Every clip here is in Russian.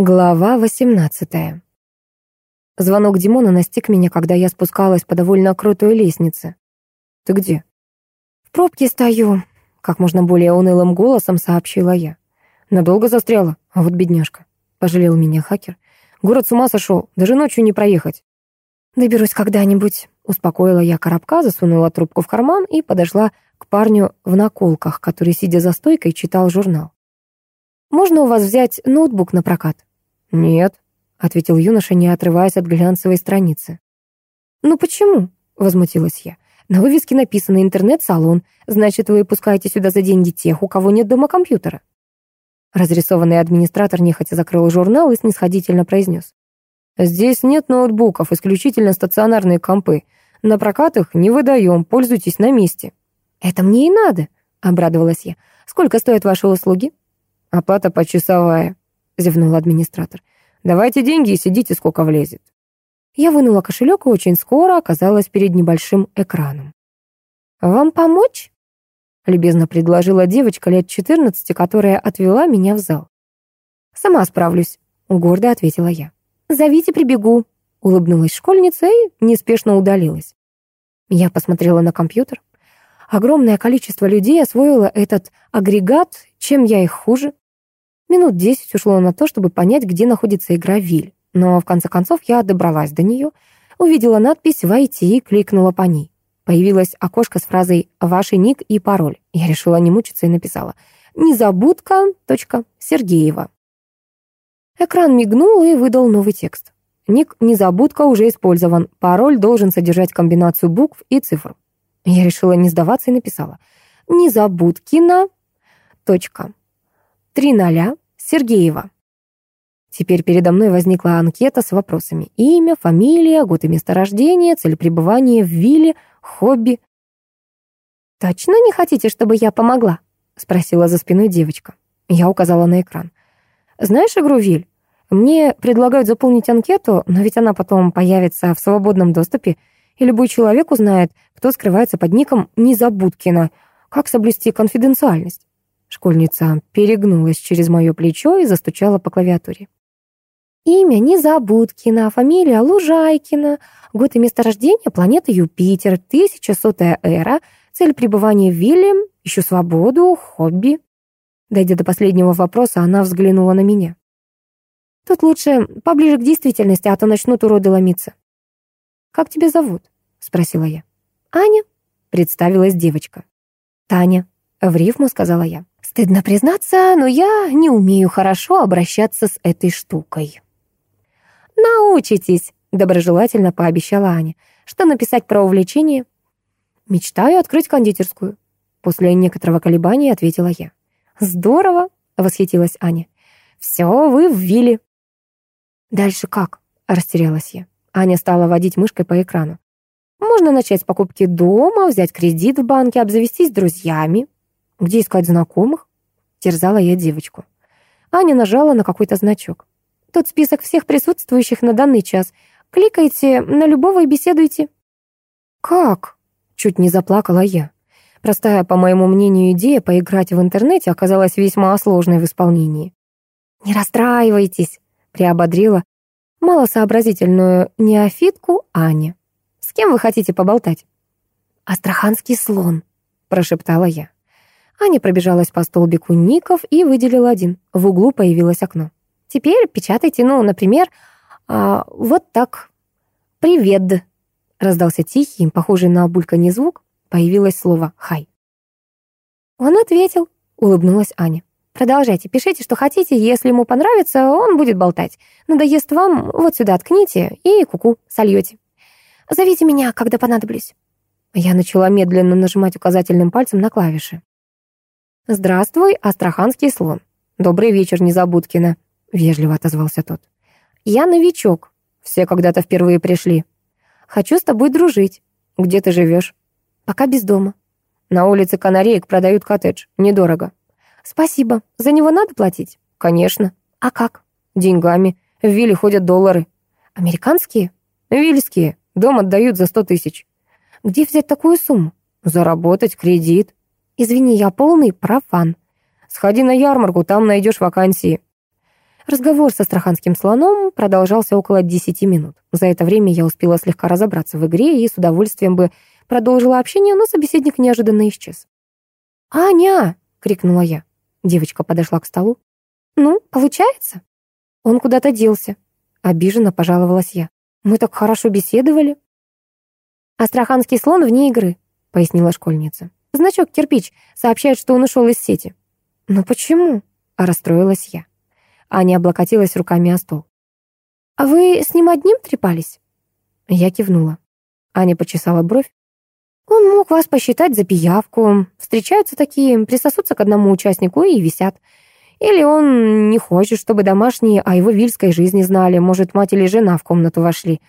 Глава 18 Звонок Димона настиг меня, когда я спускалась по довольно крутой лестнице. «Ты где?» «В пробке стою», — как можно более унылым голосом сообщила я. «Надолго застряла? А вот бедняжка», — пожалел меня хакер. «Город с ума сошел, даже ночью не проехать». «Доберусь когда-нибудь», — успокоила я коробка, засунула трубку в карман и подошла к парню в наколках, который, сидя за стойкой, читал журнал. «Можно у вас взять ноутбук на прокат?» «Нет», — ответил юноша, не отрываясь от глянцевой страницы. «Ну почему?» — возмутилась я. «На вывеске написано «Интернет-салон». Значит, вы пускаете сюда за деньги тех, у кого нет дома компьютера». Разрисованный администратор нехотя закрыл журнал и снисходительно произнес. «Здесь нет ноутбуков, исключительно стационарные компы. На прокат их не выдаем, пользуйтесь на месте». «Это мне и надо», — обрадовалась я. «Сколько стоят ваши услуги?» «Оплата почасовая», — зевнул администратор. «Давайте деньги и сидите, сколько влезет». Я вынула кошелек и очень скоро оказалась перед небольшим экраном. «Вам помочь?» — любезно предложила девочка лет 14, которая отвела меня в зал. «Сама справлюсь», — гордо ответила я. «Зовите, прибегу», — улыбнулась школьница и неспешно удалилась. Я посмотрела на компьютер. Огромное количество людей освоило этот агрегат, чем я их хуже. Минут десять ушло на то, чтобы понять, где находится игра «Виль». Но в конце концов я добралась до нее, увидела надпись «Войти» и кликнула по ней. Появилось окошко с фразой «Ваш ник и пароль». Я решила не мучиться и написала «Незабудка. Сергеева». Экран мигнул и выдал новый текст. Ник «Незабудка» уже использован. Пароль должен содержать комбинацию букв и цифр. Я решила не сдаваться и написала «Незабудкина. Точка. Три ноля. Сергеева». Теперь передо мной возникла анкета с вопросами. Имя, фамилия, год и место рождения, цель пребывания в вилле, хобби. «Точно не хотите, чтобы я помогла?» — спросила за спиной девочка. Я указала на экран. «Знаешь игру Виль? Мне предлагают заполнить анкету, но ведь она потом появится в свободном доступе, и любой человек узнает, кто скрывается под ником Незабудкина. Как соблюсти конфиденциальность?» Школьница перегнулась через мое плечо и застучала по клавиатуре. Имя Незабудкина, фамилия Лужайкина, год и место рождения планета Юпитер, 1100 эра, цель пребывания в вилле, ищу свободу, хобби. Дойдя до последнего вопроса, она взглянула на меня. Тут лучше поближе к действительности, а то начнут уроды ломиться. «Как тебя зовут?» — спросила я. «Аня», — представилась девочка. «Таня», — в рифму сказала я. «Стыдно признаться, но я не умею хорошо обращаться с этой штукой». «Научитесь», — доброжелательно пообещала Аня. «Что написать про увлечение?» «Мечтаю открыть кондитерскую». После некоторого колебания ответила я. «Здорово», — восхитилась Аня. «Все, вы ввели». «Дальше как?» — растерялась я. Аня стала водить мышкой по экрану. «Можно начать с покупки дома, взять кредит в банке, обзавестись друзьями. Где искать знакомых?» Терзала я девочку. Аня нажала на какой-то значок. Тут список всех присутствующих на данный час. Кликайте на любого и беседуйте». «Как?» — чуть не заплакала я. Простая, по моему мнению, идея поиграть в интернете оказалась весьма сложной в исполнении. «Не расстраивайтесь», — приободрила малосообразительную неофитку Аня. «С кем вы хотите поболтать?» «Астраханский слон», — прошептала я. Аня пробежалась по столбику ников и выделила один. В углу появилось окно. Теперь печатайте, ну, например, а, вот так. «Привет!» Раздался тихий, похожий на бульканье звук. Появилось слово «хай». Он ответил, улыбнулась Аня. Продолжайте, пишите, что хотите, если ему понравится, он будет болтать. Надоест вам, вот сюда ткните и куку -ку, сольете. Зовите меня, когда понадоблюсь. Я начала медленно нажимать указательным пальцем на клавиши. «Здравствуй, астраханский слон. Добрый вечер, Незабудкина», — вежливо отозвался тот. «Я новичок. Все когда-то впервые пришли. Хочу с тобой дружить. Где ты живешь?» «Пока без дома». «На улице Канареек продают коттедж. Недорого». «Спасибо. За него надо платить?» «Конечно». «А как?» «Деньгами. В Вилле ходят доллары». «Американские?» «Вильские. Дом отдают за сто тысяч». «Где взять такую сумму?» «Заработать, кредит». «Извини, я полный профан». «Сходи на ярмарку, там найдешь вакансии». Разговор со астраханским слоном продолжался около десяти минут. За это время я успела слегка разобраться в игре и с удовольствием бы продолжила общение, но собеседник неожиданно исчез. «Аня!» — крикнула я. Девочка подошла к столу. «Ну, получается?» Он куда-то делся. Обиженно пожаловалась я. «Мы так хорошо беседовали». «Астраханский слон вне игры», — пояснила школьница. «Значок кирпич сообщает, что он ушел из сети». «Но почему?» — расстроилась я. Аня облокотилась руками о стол. «А вы с ним одним трепались?» Я кивнула. Аня почесала бровь. «Он мог вас посчитать за пиявку. Встречаются такие, присосутся к одному участнику и висят. Или он не хочет, чтобы домашние о его вильской жизни знали. Может, мать или жена в комнату вошли.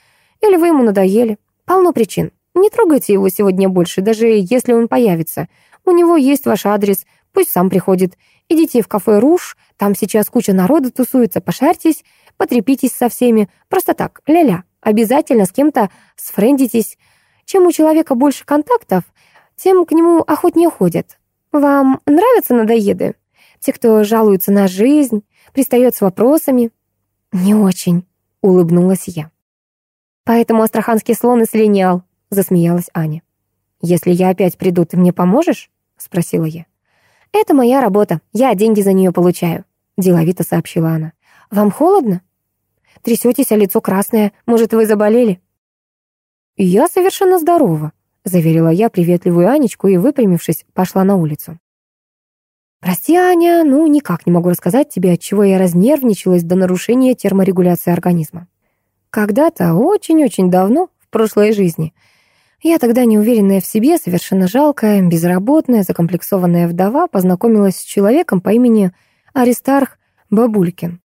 Или вы ему надоели. Полно причин. Не трогайте его сегодня больше, даже если он появится. У него есть ваш адрес, пусть сам приходит. Идите в кафе «Руж», там сейчас куча народа тусуется, пошарьтесь, потрепитесь со всеми. Просто так, ля-ля. Обязательно с кем-то сфрендитесь. Чем у человека больше контактов, тем к нему охотнее ходят. Вам нравятся надоеды? Те, кто жалуются на жизнь, пристает с вопросами? Не очень, улыбнулась я. Поэтому астраханский слон и слинял, засмеялась Аня. Если я опять приду, ты мне поможешь? спросила я. «Это моя работа, я деньги за нее получаю», — деловито сообщила она. «Вам холодно? Трясетесь, а лицо красное. Может, вы заболели?» «Я совершенно здорова», — заверила я приветливую Анечку и, выпрямившись, пошла на улицу. «Прости, Аня, ну никак не могу рассказать тебе, от чего я разнервничалась до нарушения терморегуляции организма. Когда-то, очень-очень давно, в прошлой жизни, я тогда, неуверенная в себе, совершенно жалкая, безработная, закомплексованная вдова, познакомилась с человеком по имени Аристарх Бабулькин.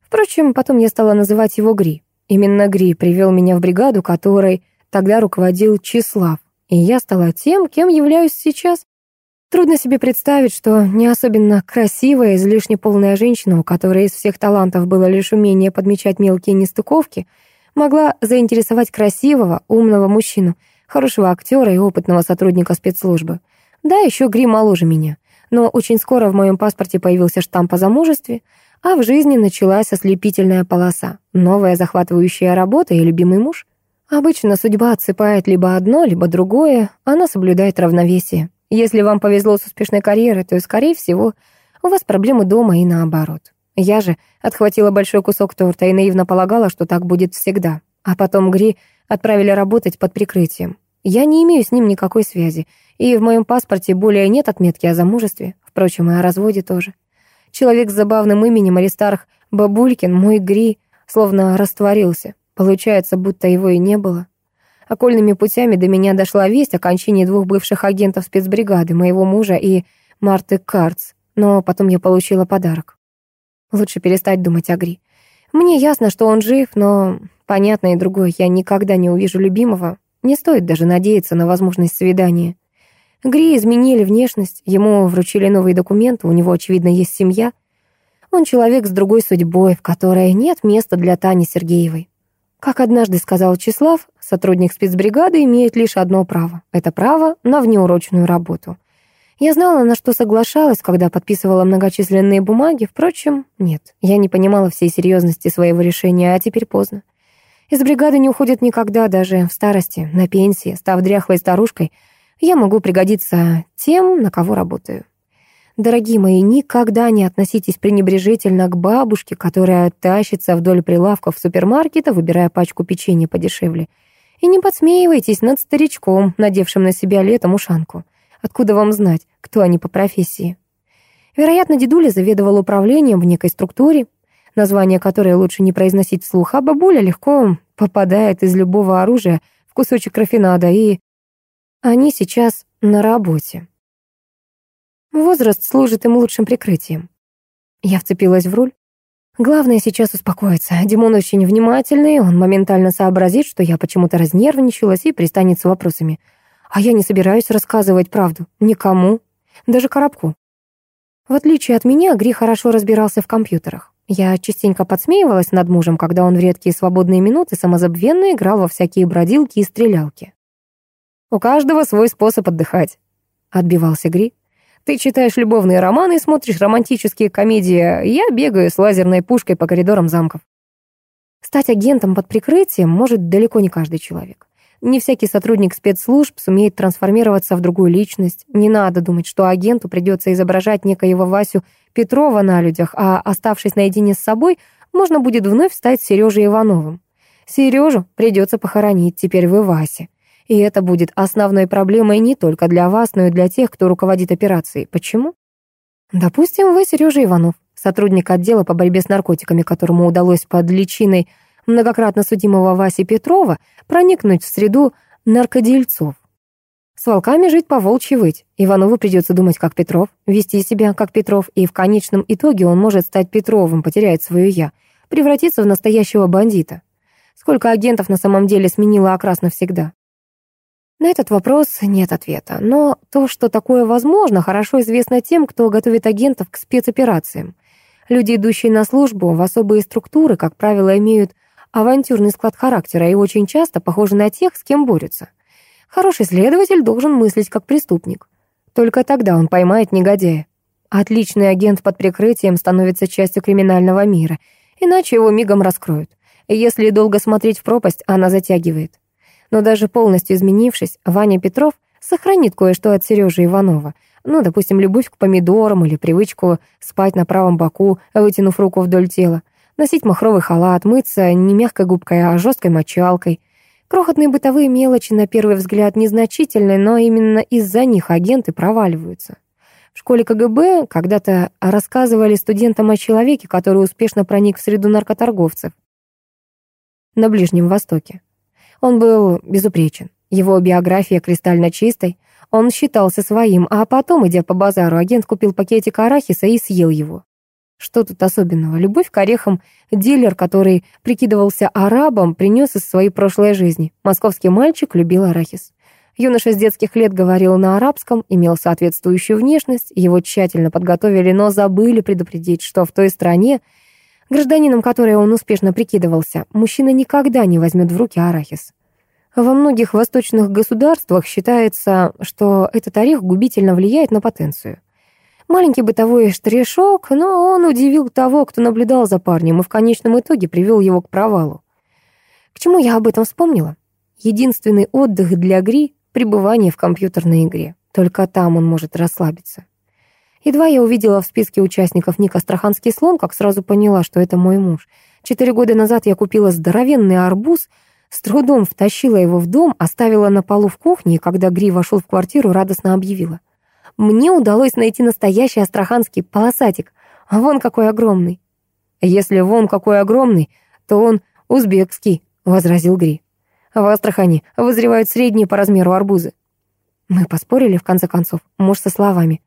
Впрочем, потом я стала называть его Гри. Именно Гри привел меня в бригаду, которой тогда руководил Числав, и я стала тем, кем являюсь сейчас. Трудно себе представить, что не особенно красивая, излишне полная женщина, у которой из всех талантов было лишь умение подмечать мелкие нестыковки, могла заинтересовать красивого, умного мужчину — хорошего актера и опытного сотрудника спецслужбы. Да, еще Гри моложе меня. Но очень скоро в моем паспорте появился штамп о замужестве, а в жизни началась ослепительная полоса. Новая захватывающая работа и любимый муж. Обычно судьба отсыпает либо одно, либо другое, она соблюдает равновесие. Если вам повезло с успешной карьерой, то, скорее всего, у вас проблемы дома и наоборот. Я же отхватила большой кусок торта и наивно полагала, что так будет всегда. А потом Гри Отправили работать под прикрытием. Я не имею с ним никакой связи, и в моем паспорте более нет отметки о замужестве, впрочем, и о разводе тоже. Человек с забавным именем Аристарх Бабулькин, мой Гри, словно растворился. Получается, будто его и не было. Окольными путями до меня дошла весть о кончине двух бывших агентов спецбригады, моего мужа и Марты Карц, но потом я получила подарок. Лучше перестать думать о Гри. Мне ясно, что он жив, но понятно и другое, я никогда не увижу любимого. Не стоит даже надеяться на возможность свидания. Гри изменили внешность, ему вручили новые документы, у него, очевидно, есть семья. Он человек с другой судьбой, в которой нет места для Тани Сергеевой. Как однажды сказал Числав, сотрудник спецбригады имеет лишь одно право. Это право на внеурочную работу. Я знала, на что соглашалась, когда подписывала многочисленные бумаги. Впрочем, нет, я не понимала всей серьезности своего решения, а теперь поздно. Из бригады не уходят никогда, даже в старости, на пенсии, став дряхлой старушкой. Я могу пригодиться тем, на кого работаю. Дорогие мои, никогда не относитесь пренебрежительно к бабушке, которая тащится вдоль прилавков супермаркета, выбирая пачку печенья подешевле. И не подсмеивайтесь над старичком, надевшим на себя летом ушанку. Откуда вам знать, кто они по профессии? Вероятно, дедуля заведовал управлением в некой структуре, название которой лучше не произносить вслух, а бабуля легко попадает из любого оружия в кусочек рафинада, и они сейчас на работе. Возраст служит им лучшим прикрытием. Я вцепилась в руль. Главное сейчас успокоиться. Димон очень внимательный, он моментально сообразит, что я почему-то разнервничалась и пристанет с вопросами — а я не собираюсь рассказывать правду. Никому. Даже коробку. В отличие от меня, Гри хорошо разбирался в компьютерах. Я частенько подсмеивалась над мужем, когда он в редкие свободные минуты самозабвенно играл во всякие бродилки и стрелялки. «У каждого свой способ отдыхать», — отбивался Гри. Ты читаешь любовные романы и смотришь романтические комедии, я бегаю с лазерной пушкой по коридорам замков. Стать агентом под прикрытием может далеко не каждый человек. Не всякий сотрудник спецслужб сумеет трансформироваться в другую личность. Не надо думать, что агенту придется изображать некоего Васю Петрова на людях, а оставшись наедине с собой, можно будет вновь стать Сережей Ивановым. Сережу придется похоронить, теперь вы Васе. И это будет основной проблемой не только для вас, но и для тех, кто руководит операцией. Почему? Допустим, вы Сережа Иванов, сотрудник отдела по борьбе с наркотиками, которому удалось под личиной многократно судимого Васи Петрова проникнуть в среду наркодельцов. С волками жить по волчьи выть. Иванову придется думать как Петров, вести себя как Петров, и в конечном итоге он может стать Петровым, потерять свое «я», превратиться в настоящего бандита. Сколько агентов на самом деле сменило окрас навсегда? На этот вопрос нет ответа, но то, что такое возможно, хорошо известно тем, кто готовит агентов к спецоперациям. Люди, идущие на службу в особые структуры, как правило, имеют авантюрный склад характера и очень часто похожи на тех, с кем борются. Хороший следователь должен мыслить как преступник. Только тогда он поймает негодяя. Отличный агент под прикрытием становится частью криминального мира, иначе его мигом раскроют. Если долго смотреть в пропасть, она затягивает. Но даже полностью изменившись, Ваня Петров сохранит кое-что от Сережи Иванова. Ну, допустим, любовь к помидорам или привычку спать на правом боку, вытянув руку вдоль тела. Носить махровый халат, мыться не мягкой губкой, а жесткой мочалкой. Крохотные бытовые мелочи, на первый взгляд, незначительные, но именно из-за них агенты проваливаются. В школе КГБ когда-то рассказывали студентам о человеке, который успешно проник в среду наркоторговцев на Ближнем Востоке. Он был безупречен. Его биография кристально чистой. Он считался своим, а потом, идя по базару, агент купил пакетик арахиса и съел его. Что тут особенного? Любовь к орехам дилер, который прикидывался арабом, принес из своей прошлой жизни. Московский мальчик любил арахис. Юноша с детских лет говорил на арабском, имел соответствующую внешность, его тщательно подготовили, но забыли предупредить, что в той стране Гражданином, которой он успешно прикидывался, мужчина никогда не возьмет в руки арахис. Во многих восточных государствах считается, что этот орех губительно влияет на потенцию. Маленький бытовой штришок, но он удивил того, кто наблюдал за парнем, и в конечном итоге привел его к провалу. К чему я об этом вспомнила? Единственный отдых для Гри — пребывание в компьютерной игре. Только там он может расслабиться. Едва я увидела в списке участников ник «Астраханский слон», как сразу поняла, что это мой муж. Четыре года назад я купила здоровенный арбуз, с трудом втащила его в дом, оставила на полу в кухне, и когда Гри вошел в квартиру, радостно объявила. «Мне удалось найти настоящий астраханский полосатик, а вон какой огромный». «Если вон какой огромный, то он узбекский», — возразил Гри. «В Астрахани вызревают средние по размеру арбузы». Мы поспорили, в конце концов, муж со словами.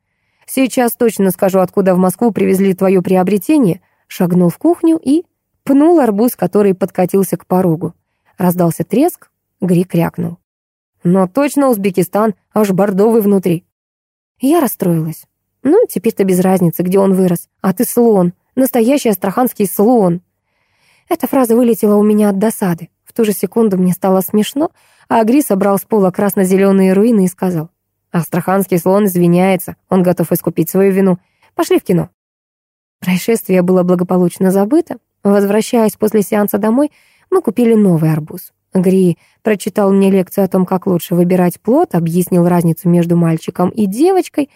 Сейчас точно скажу, откуда в Москву привезли твое приобретение. Шагнул в кухню и пнул арбуз, который подкатился к порогу. Раздался треск, Гри крякнул. Но точно Узбекистан, аж бордовый внутри. Я расстроилась. Ну, теперь-то без разницы, где он вырос. А ты слон, настоящий астраханский слон. Эта фраза вылетела у меня от досады. В ту же секунду мне стало смешно, а Гри собрал с пола красно-зеленые руины и сказал. Астраханский слон извиняется, он готов искупить свою вину. Пошли в кино. Происшествие было благополучно забыто. Возвращаясь после сеанса домой, мы купили новый арбуз. Гри прочитал мне лекцию о том, как лучше выбирать плод, объяснил разницу между мальчиком и девочкой,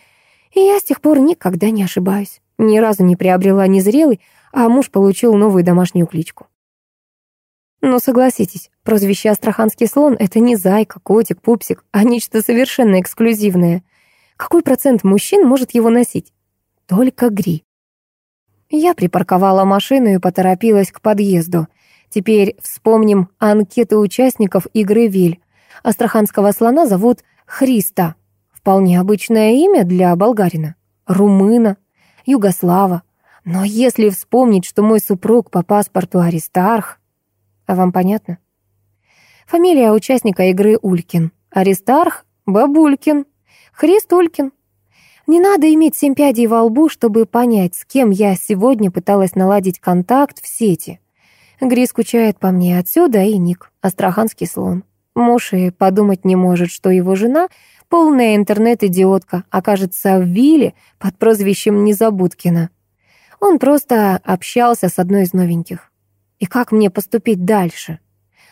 и я с тех пор никогда не ошибаюсь. Ни разу не приобрела незрелый, а муж получил новую домашнюю кличку. Но согласитесь, прозвище «Астраханский слон» — это не зайка, котик, пупсик, а нечто совершенно эксклюзивное. Какой процент мужчин может его носить? Только Гри. Я припарковала машину и поторопилась к подъезду. Теперь вспомним анкеты участников игры «Виль». Астраханского слона зовут Христа. Вполне обычное имя для болгарина. Румына, Югослава. Но если вспомнить, что мой супруг по паспорту Аристарх, а вам понятно? Фамилия участника игры Улькин. Аристарх Бабулькин. Христ Улькин. Не надо иметь семь пядей во лбу, чтобы понять, с кем я сегодня пыталась наладить контакт в сети. Гри скучает по мне отсюда и Ник, астраханский слон. Муж и подумать не может, что его жена, полная интернет-идиотка, окажется в вилле под прозвищем Незабудкина. Он просто общался с одной из новеньких. И как мне поступить дальше?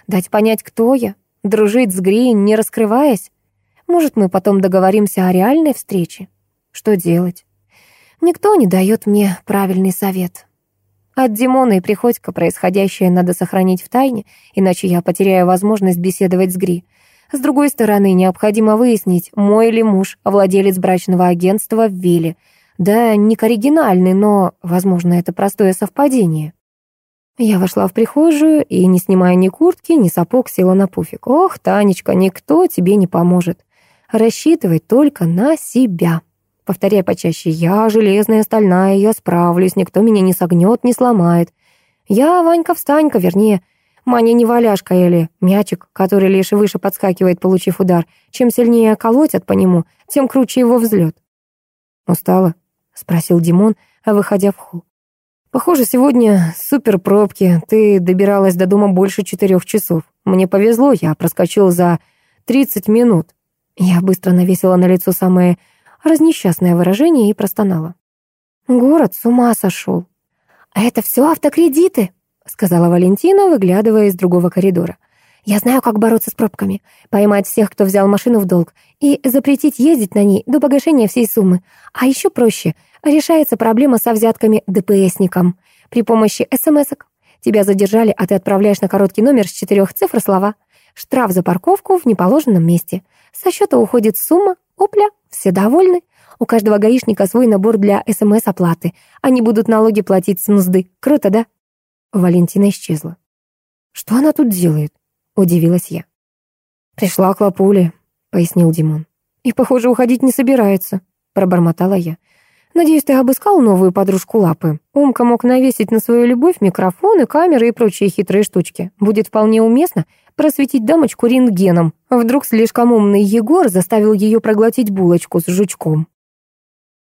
Дать понять, кто я? Дружить с Грин, не раскрываясь? Может, мы потом договоримся о реальной встрече? Что делать? Никто не дает мне правильный совет. От Димона и Приходько происходящее надо сохранить в тайне, иначе я потеряю возможность беседовать с Гри. С другой стороны, необходимо выяснить, мой ли муж владелец брачного агентства в Вилле. Да, не оригинальный, но, возможно, это простое совпадение. Я вошла в прихожую и, не снимая ни куртки, ни сапог, села на пуфик. «Ох, Танечка, никто тебе не поможет. Рассчитывай только на себя». Повторяй почаще «Я железная, стальная, я справлюсь, никто меня не согнет, не сломает». «Я Ванька-встанька», вернее, Маня не валяшка или мячик, который лишь выше подскакивает, получив удар. Чем сильнее колотят по нему, тем круче его взлет. «Устала?» — спросил Димон, выходя в холл. «Похоже, сегодня супер пробки. Ты добиралась до дома больше четырех часов. Мне повезло, я проскочил за тридцать минут». Я быстро навесила на лицо самое разнесчастное выражение и простонала. Город с ума сошел. «А это все автокредиты», — сказала Валентина, выглядывая из другого коридора. «Я знаю, как бороться с пробками. Поймать всех, кто взял машину в долг, и запретить ездить на ней до погашения всей суммы. А еще проще. Решается проблема со взятками ДПСникам. При помощи СМСок. Тебя задержали, а ты отправляешь на короткий номер с четырех цифр слова. Штраф за парковку в неположенном месте. Со счета уходит сумма, опля, все довольны. У каждого гаишника свой набор для СМС-оплаты. Они будут налоги платить с мзды. Круто, да? Валентина исчезла. «Что она тут делает?» — удивилась я. «Пришла к Лапуле», — пояснил Димон. «И, похоже, уходить не собирается», — пробормотала я. «Надеюсь, ты обыскал новую подружку Лапы. Умка мог навесить на свою любовь микрофоны, камеры и прочие хитрые штучки. Будет вполне уместно просветить дамочку рентгеном. Вдруг слишком умный Егор заставил ее проглотить булочку с жучком.